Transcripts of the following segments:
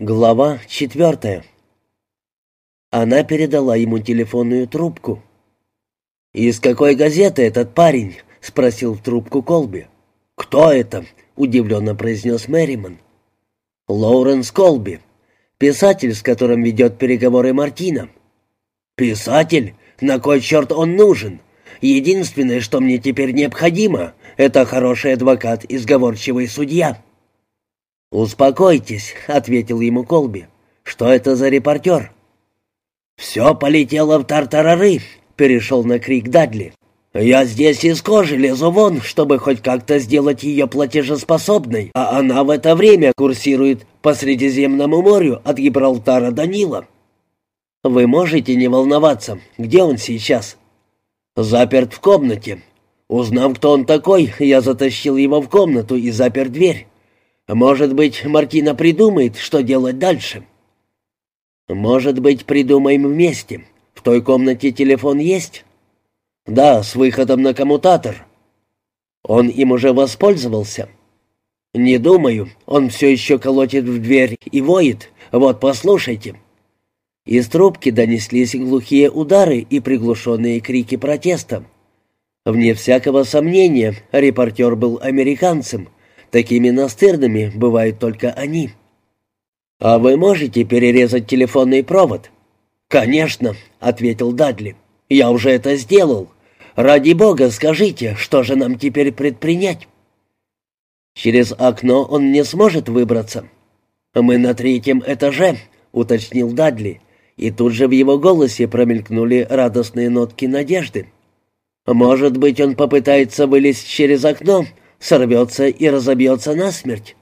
Глава четвертая. Она передала ему телефонную трубку. «Из какой газеты этот парень?» — спросил в трубку Колби. «Кто это?» — удивленно произнес Мэриман. «Лоуренс Колби, писатель, с которым ведет переговоры Мартина». «Писатель? На кой черт он нужен? Единственное, что мне теперь необходимо, это хороший адвокат и сговорчивый судья». «Успокойтесь», — ответил ему Колби. «Что это за репортер?» «Все полетело в тартарары», — перешел на крик Дадли. «Я здесь из кожи лезу вон, чтобы хоть как-то сделать ее платежеспособной, а она в это время курсирует по Средиземному морю от Гибралтара до Нила». «Вы можете не волноваться. Где он сейчас?» «Заперт в комнате. Узнав, кто он такой, я затащил его в комнату и запер дверь. Может быть, Мартина придумает, что делать дальше. Может быть, придумаем вместе. В той комнате телефон есть? Да, с выходом на коммутатор. Он им уже воспользовался? Не думаю. Он все еще колотит в дверь и воет. Вот, послушайте. Из трубки донеслись глухие удары и приглушенные крики протеста. Вне всякого сомнения, репортер был американцем — Такими настырными бывают только они. «А вы можете перерезать телефонный провод?» «Конечно», — ответил Дадли. «Я уже это сделал. Ради бога, скажите, что же нам теперь предпринять?» «Через окно он не сможет выбраться». «Мы на третьем этаже», — уточнил Дадли, и тут же в его голосе промелькнули радостные нотки надежды. «Может быть, он попытается вылезть через окно сорвется и разобьется насмерть.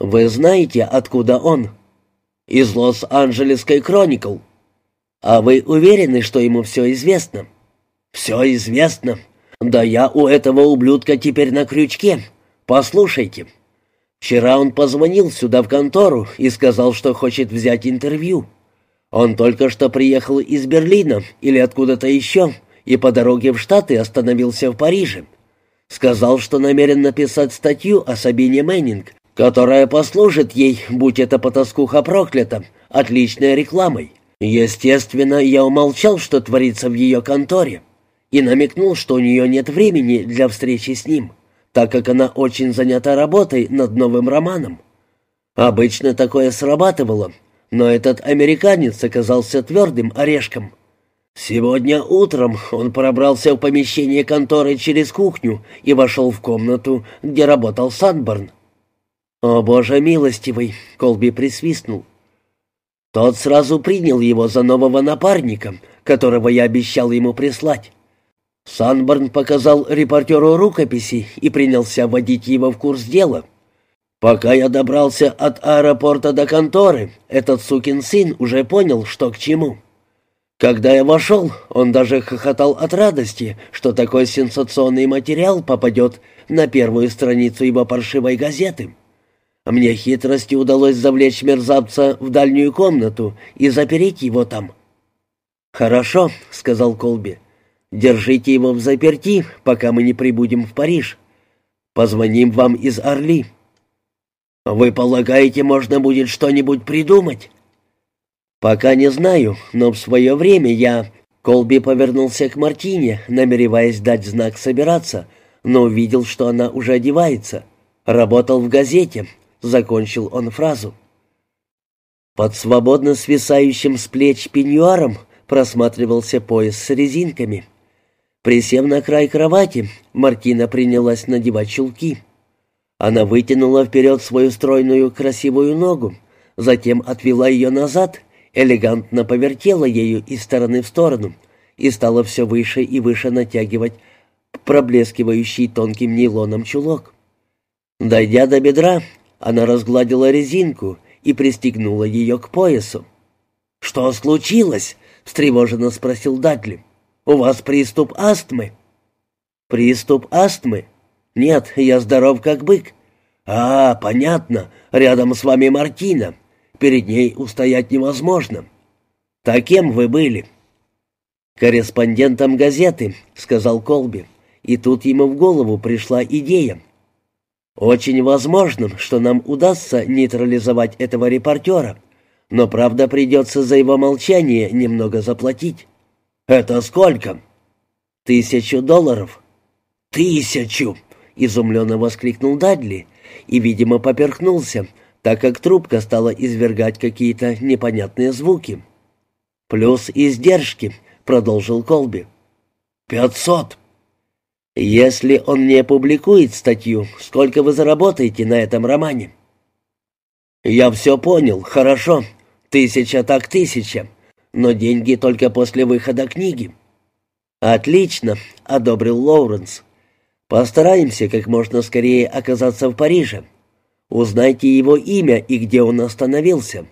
Вы знаете, откуда он? Из Лос-Анджелесской Кроникл. А вы уверены, что ему все известно? Все известно. Да я у этого ублюдка теперь на крючке. Послушайте. Вчера он позвонил сюда в контору и сказал, что хочет взять интервью. Он только что приехал из Берлина или откуда-то еще, и по дороге в Штаты остановился в Париже. Сказал, что намерен написать статью о Сабине Мэннинг, которая послужит ей, будь это потаскуха проклята, отличной рекламой. Естественно, я умолчал, что творится в ее конторе, и намекнул, что у нее нет времени для встречи с ним, так как она очень занята работой над новым романом. Обычно такое срабатывало, но этот американец оказался твердым орешком — Сегодня утром он пробрался в помещение конторы через кухню и вошел в комнату, где работал Санборн. «О, боже милостивый!» — Колби присвистнул. Тот сразу принял его за нового напарника, которого я обещал ему прислать. Санборн показал репортеру рукописи и принялся вводить его в курс дела. Пока я добрался от аэропорта до конторы, этот сукин сын уже понял, что к чему. Когда я вошел, он даже хохотал от радости, что такой сенсационный материал попадет на первую страницу его паршивой газеты. Мне хитростью удалось завлечь мерзавца в дальнюю комнату и запереть его там. «Хорошо», — сказал Колби. «Держите его в заперти, пока мы не прибудем в Париж. Позвоним вам из Орли». «Вы полагаете, можно будет что-нибудь придумать?» «Пока не знаю, но в свое время я...» Колби повернулся к Мартине, намереваясь дать знак собираться, но увидел, что она уже одевается. «Работал в газете», — закончил он фразу. Под свободно свисающим с плеч пеньюаром просматривался пояс с резинками. Присев на край кровати, Мартина принялась надевать чулки. Она вытянула вперед свою стройную красивую ногу, затем отвела ее назад элегантно повертела ею из стороны в сторону и стала все выше и выше натягивать проблескивающий тонким нейлоном чулок. Дойдя до бедра, она разгладила резинку и пристегнула ее к поясу. «Что случилось?» — встревоженно спросил Дадли. «У вас приступ астмы?» «Приступ астмы? Нет, я здоров как бык». «А, понятно, рядом с вами Мартина. Перед ней устоять невозможно. Таким вы были. Корреспондентом газеты, сказал Колби. И тут ему в голову пришла идея. Очень возможно, что нам удастся нейтрализовать этого репортера, но правда придется за его молчание немного заплатить. Это сколько? Тысячу долларов. Тысячу! Изумленно воскликнул Дадли и, видимо, поперхнулся, так как трубка стала извергать какие-то непонятные звуки. «Плюс издержки», — продолжил Колби. «Пятьсот». «Если он не опубликует статью, сколько вы заработаете на этом романе?» «Я все понял, хорошо. Тысяча так тысяча. Но деньги только после выхода книги». «Отлично», — одобрил Лоуренс. «Постараемся как можно скорее оказаться в Париже. Узнайте его имя и где он остановился.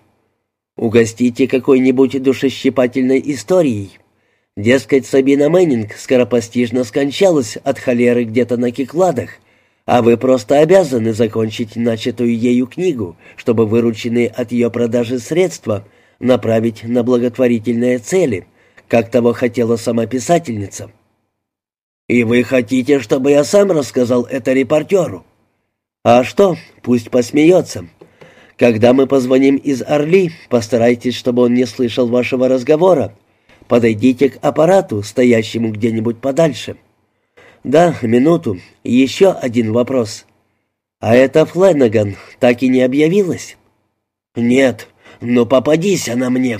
Угостите какой-нибудь душещипательной историей. Дескать, Сабина Мэннинг скоропостижно скончалась от холеры где-то на Кикладах, а вы просто обязаны закончить начатую ею книгу, чтобы вырученные от ее продажи средства направить на благотворительные цели, как того хотела сама писательница. «И вы хотите, чтобы я сам рассказал это репортеру?» «А что? Пусть посмеется. Когда мы позвоним из Орли, постарайтесь, чтобы он не слышал вашего разговора, Подойдите к аппарату, стоящему где-нибудь подальше. Да, минуту. Еще один вопрос. А эта Фленнеган так и не объявилась? Нет, но попадись она мне.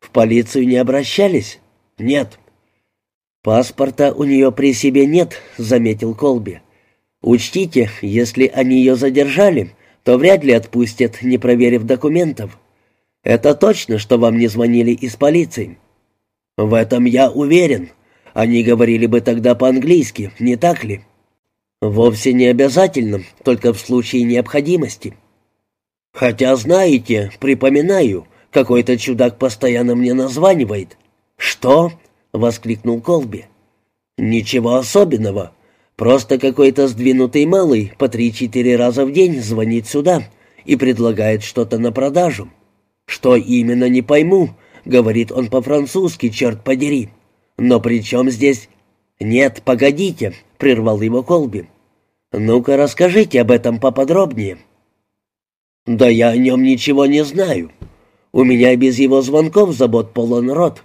В полицию не обращались? Нет. Паспорта у нее при себе нет, заметил Колби. Учтите, если они ее задержали, то вряд ли отпустят, не проверив документов. Это точно, что вам не звонили из полиции. «В этом я уверен. Они говорили бы тогда по-английски, не так ли?» «Вовсе не обязательно, только в случае необходимости». «Хотя, знаете, припоминаю, какой-то чудак постоянно мне названивает». «Что?» — воскликнул Колби. «Ничего особенного. Просто какой-то сдвинутый малый по три-четыре раза в день звонит сюда и предлагает что-то на продажу. Что именно, не пойму, Говорит он по-французски, черт подери. Но при чем здесь... Нет, погодите, прервал его Колби. Ну-ка расскажите об этом поподробнее. Да я о нем ничего не знаю. У меня без его звонков забот полон рот.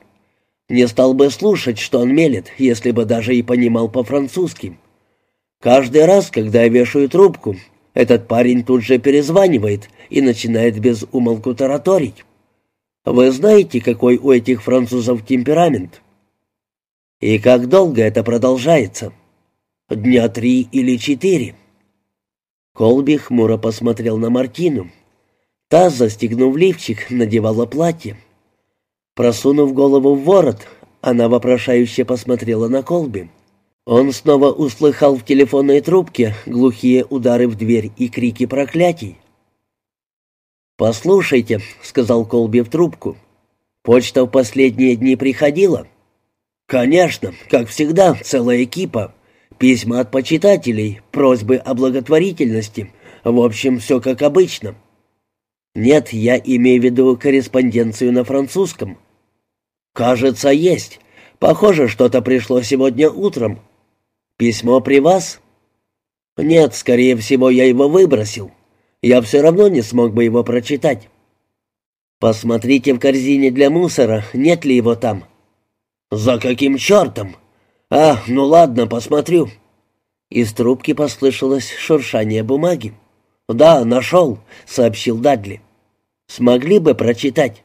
Не стал бы слушать, что он мелет, если бы даже и понимал по-французски. Каждый раз, когда я вешаю трубку, этот парень тут же перезванивает и начинает без умолку тараторить. Вы знаете, какой у этих французов темперамент? И как долго это продолжается? Дня три или четыре. Колби хмуро посмотрел на Мартину. Та, застегнув лифчик, надевала платье. Просунув голову в ворот, она вопрошающе посмотрела на Колби. Он снова услыхал в телефонной трубке глухие удары в дверь и крики проклятий. «Послушайте», — сказал Колби в трубку, — «почта в последние дни приходила?» «Конечно, как всегда, целая экипа. Письма от почитателей, просьбы о благотворительности. В общем, все как обычно». «Нет, я имею в виду корреспонденцию на французском». «Кажется, есть. Похоже, что-то пришло сегодня утром. Письмо при вас?» «Нет, скорее всего, я его выбросил» я все равно не смог бы его прочитать. Посмотрите в корзине для мусора, нет ли его там. За каким чертом? А, ну ладно, посмотрю. Из трубки послышалось шуршание бумаги. «Да, нашел», — сообщил Дадли. «Смогли бы прочитать?»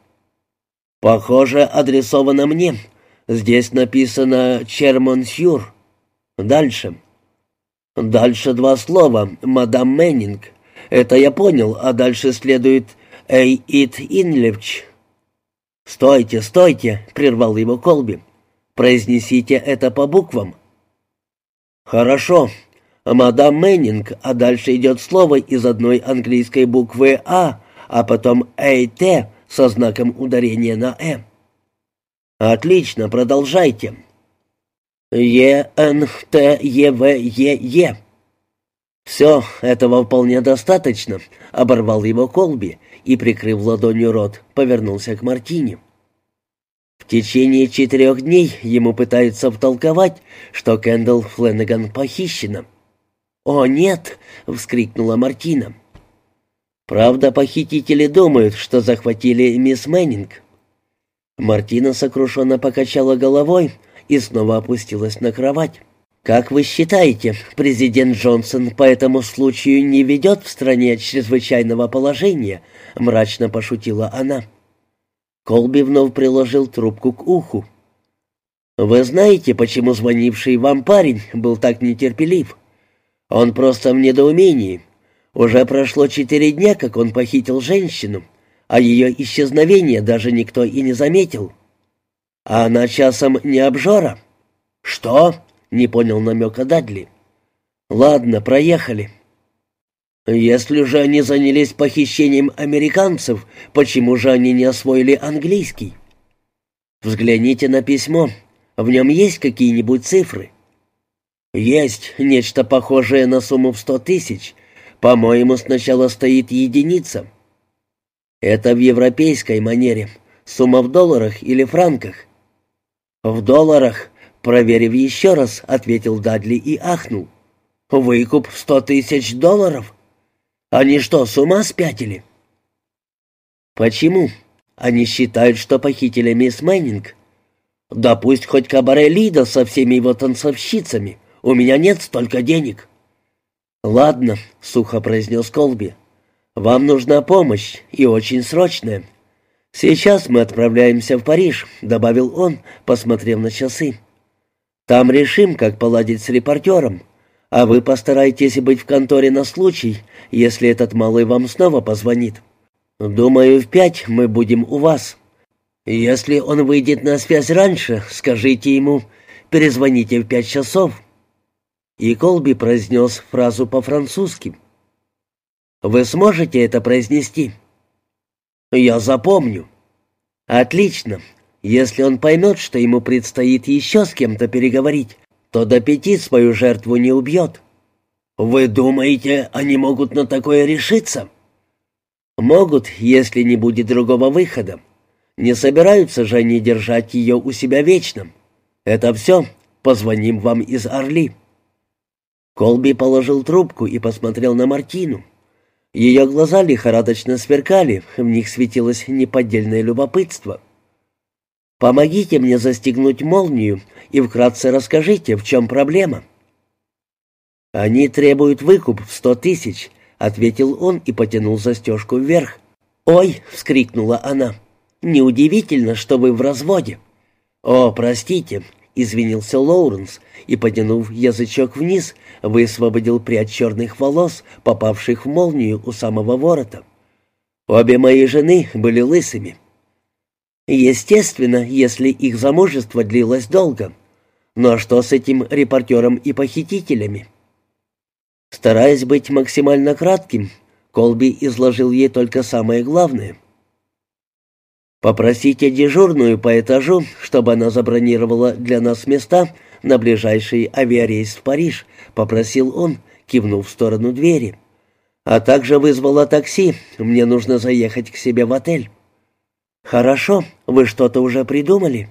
«Похоже, адресовано мне. Здесь написано «Cher monsieur». Дальше. Дальше два слова «Мадам Мэннинг». Это я понял, а дальше следует «a été enlevée». «Стойте, стойте!» — прервал его Колби. «Произнесите это по буквам». «Хорошо. Мадам Мэннинг, а дальше идет слово из одной английской буквы «A», а потом «été» со знаком ударения на «Э». «Отлично, продолжайте». «E-N-L-E-V-E-E». «Все, этого вполне достаточно», — оборвал его Колби и, прикрыв ладонью рот, повернулся к Мартине. В течение четырех дней ему пытаются втолковать, что Кэндалл Фленнеган похищена. «О, нет!» — вскрикнула Мартина. «Правда, похитители думают, что захватили мисс Мэннинг». Мартина сокрушенно покачала головой и снова опустилась на кровать. «Как вы считаете, президент Джонсон по этому случаю не ведет в стране чрезвычайного положения?» — мрачно пошутила она. Колби вновь приложил трубку к уху. «Вы знаете, почему звонивший вам парень был так нетерпелив? Он просто в недоумении. Уже прошло четыре дня, как он похитил женщину, а ее исчезновение даже никто и не заметил. А она часом не обжора?» «Что?» Не понял намека Дадли. «Ладно, проехали». «Если же они занялись похищением американцев, почему же они не освоили английский?» «Взгляните на письмо. В нем есть какие-нибудь цифры?» «Есть нечто похожее на сумму в сто тысяч. По-моему, сначала стоит единица». «Это в европейской манере. Сумма в долларах или франках?» «В долларах. Проверив еще раз, ответил Дадли и ахнул. «Выкуп в сто тысяч долларов? Они что, с ума спятили?» «Почему? Они считают, что похитили мисс Мэннинг. Да пусть хоть кабаре Лида со всеми его танцовщицами. У меня нет столько денег». «Ладно», — сухо произнес Колби. «Вам нужна помощь, и очень срочная. Сейчас мы отправляемся в Париж», — добавил он, посмотрев на часы. Там решим, как поладить с репортером, а вы постарайтесь быть в конторе на случай, если этот малый вам снова позвонит. Думаю, в пять мы будем у вас. Если он выйдет на связь раньше, скажите ему, перезвоните в пять часов». И Колби произнес фразу по-французски. «Вы сможете это произнести?» «Я запомню». «Отлично. Если он поймет, что ему предстоит еще с кем-то переговорить, то до пяти свою жертву не убьет. «Вы думаете, они могут на такое решиться?» «Могут, если не будет другого выхода. Не собираются же они держать ее у себя вечно. Это все. Позвоним вам из Орли». Колби положил трубку и посмотрел на Мартину. Ее глаза лихорадочно сверкали, в них светилось неподдельное любопытство. Помогите мне застегнуть молнию и вкратце расскажите, в чем проблема». «Они требуют выкуп в сто тысяч», — ответил он и потянул застежку вверх. «Ой!» — вскрикнула она. «Неудивительно, что вы в разводе». «О, простите», — извинился Лоуренс и, потянув язычок вниз, высвободил прядь черных волос, попавших в молнию у самого ворота. «Обе мои жены были лысыми». Естественно, если их замужество длилось долго. Но что с этим репортером и похитителями? Стараясь быть максимально кратким, Колби изложил ей только самое главное. «Попросите дежурную по этажу, чтобы она забронировала для нас места на ближайший авиарейс в Париж», — попросил он, кивнув в сторону двери. «А также вызвала такси, мне нужно заехать к себе в отель». «Хорошо, вы что-то уже придумали?»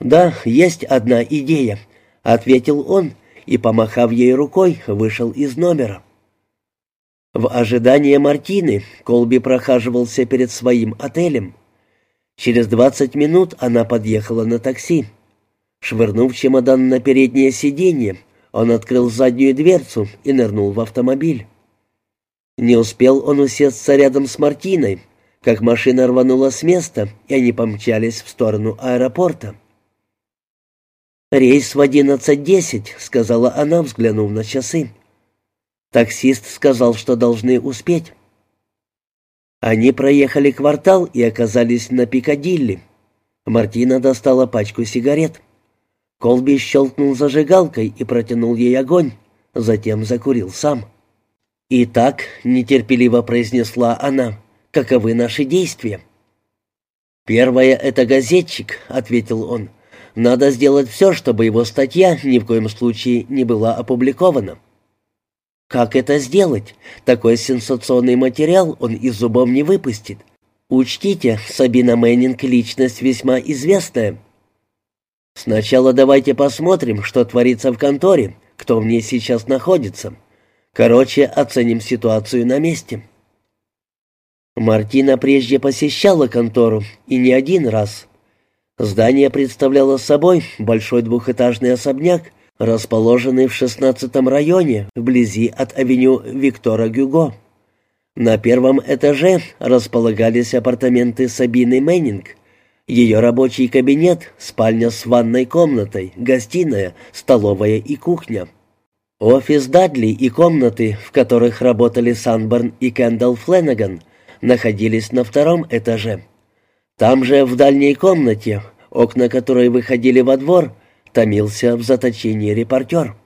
«Да, есть одна идея», — ответил он и, помахав ей рукой, вышел из номера. В ожидании Мартины Колби прохаживался перед своим отелем. Через двадцать минут она подъехала на такси. Швырнув чемодан на переднее сиденье, он открыл заднюю дверцу и нырнул в автомобиль. Не успел он усесться рядом с Мартиной, как машина рванула с места, и они помчались в сторону аэропорта. «Рейс в одиннадцать десять», — сказала она, взглянув на часы. Таксист сказал, что должны успеть. Они проехали квартал и оказались на Пикадилли. Мартина достала пачку сигарет. Колби щелкнул зажигалкой и протянул ей огонь, затем закурил сам. «Итак», — нетерпеливо произнесла она, каковы наши действия?» «Первое — это газетчик», — ответил он. «Надо сделать все, чтобы его статья ни в коем случае не была опубликована». «Как это сделать? Такой сенсационный материал он из зубов не выпустит. Учтите, Сабина Мэннинг — личность весьма известная». «Сначала давайте посмотрим, что творится в конторе, кто в ней сейчас находится. Короче, оценим ситуацию на месте». Мартина прежде посещала контору, и не один раз. Здание представляло собой большой двухэтажный особняк, расположенный в шестнадцатом районе, вблизи от авеню Виктора Гюго. На первом этаже располагались апартаменты Сабины Мэннинг, ее рабочий кабинет, спальня с ванной комнатой, гостиная, столовая и кухня. Офис Дадли и комнаты, в которых работали Санборн и Кендалл Фленнеган, находились на втором этаже. Там же, в дальней комнате, окна которой выходили во двор, томился в заточении репортер.